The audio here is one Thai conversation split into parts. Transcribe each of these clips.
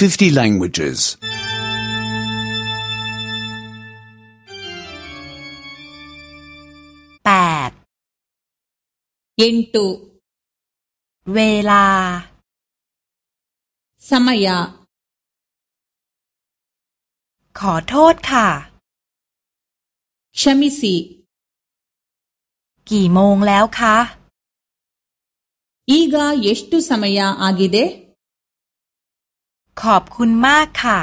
50 languages. แปด ಎಂಟು เวลา ಸಮಯ ขอโทษค่ะ ಕ್ಷಮಿಸಿ กี่โมงแล้วคะ ಈಗ ಎಷ್ಟು ಸಮಯ ಆಗಿದೆ ขอบคุณมากค่ะ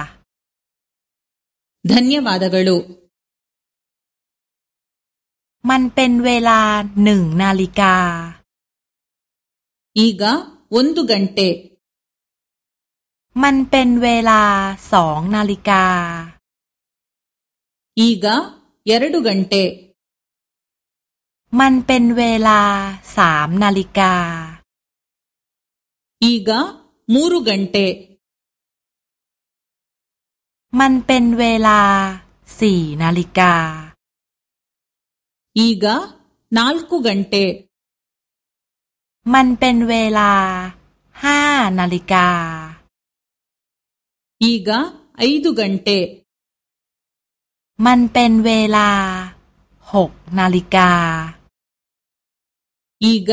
ಧನ್ಯವಾದಗಳು มันเป็นเวลาหนึ่งนาฬิกา ಈಗ ಒಂದು ಗಂಟೆ มันเป็นเวลาสองนาฬิกา ಈಗ ಎರಡು ಗಂಟೆ มันเป็นเวลาสามนาฬิกา ಈಗ ಮೂರು ಗಂಟೆ มันเป็นเวลาสี่นาฬิกา ಈಗ ನಾಲ್ಕು ಗಂಟೆ มันเป็นเวลาห้านาฬิกา ಈಗ ಐದು ಗಂಟೆ มันเป็นเวลาหกนาฬิกา ಈಗ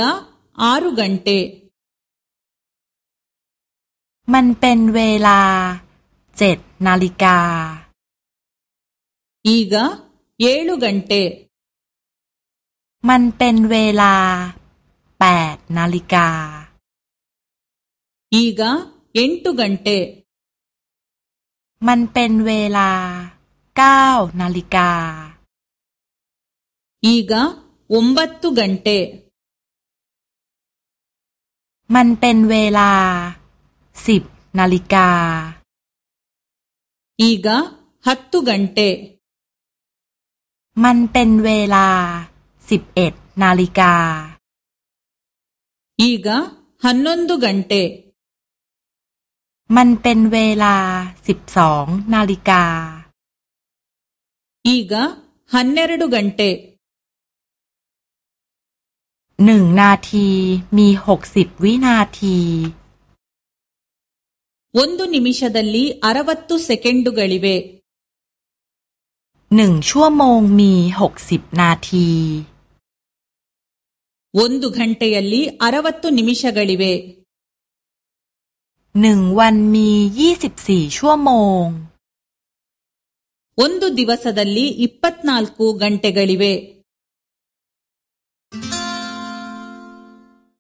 ಆರು ಗಂಟೆ มันเป็นเวลา เจ็ดนาฬิกา ಈಗ ಏಳು ಗಂಟೆ มันเป็นเวลาแปดนาฬิกา ಈಗ ಎಂಟು ಗಂಟೆ มันเป็นเวลาเก้านาฬิกา ಈಗ ಒಂಬತ್ತು ಗಂಟೆ มันเป็นเวลาสิบนาฬิกา ಈಗ ಹತ್ತು ಗಂಟೆ มันเป็นเวลาสิบเอ็ดนาฬิกา ಈಗ ಹನ್ನೊಂದು ಗಂಟೆ มันเป็นเวลาสิบสองนาฬิกา ಈಗ ಹನ್ನೆರಡು ಗಂಟೆ หนึ่งนาทีมีหกสิบวินาที ಒಂದು ನಿಮಿಷದಲ್ಲಿ ಅರವತ್ತು ಸೆಕೆಂಡುಗಳಿವೆ หนึ่งชั่วโมงมีหกสิบนาที ಒಂದು ಗಂಟೆಯಲ್ಲಿ ಅರವತ್ತು ನಿಮಿಷಗಳಿವೆ หนึ่งวันมียี่สิบสี่ชั่วโมง ಒಂದು ದಿವಸದಲ್ಲಿ ಇಪ್ಪತ್ನಾಲ್ಕು ಗಂಟೆಗಳಿವೆ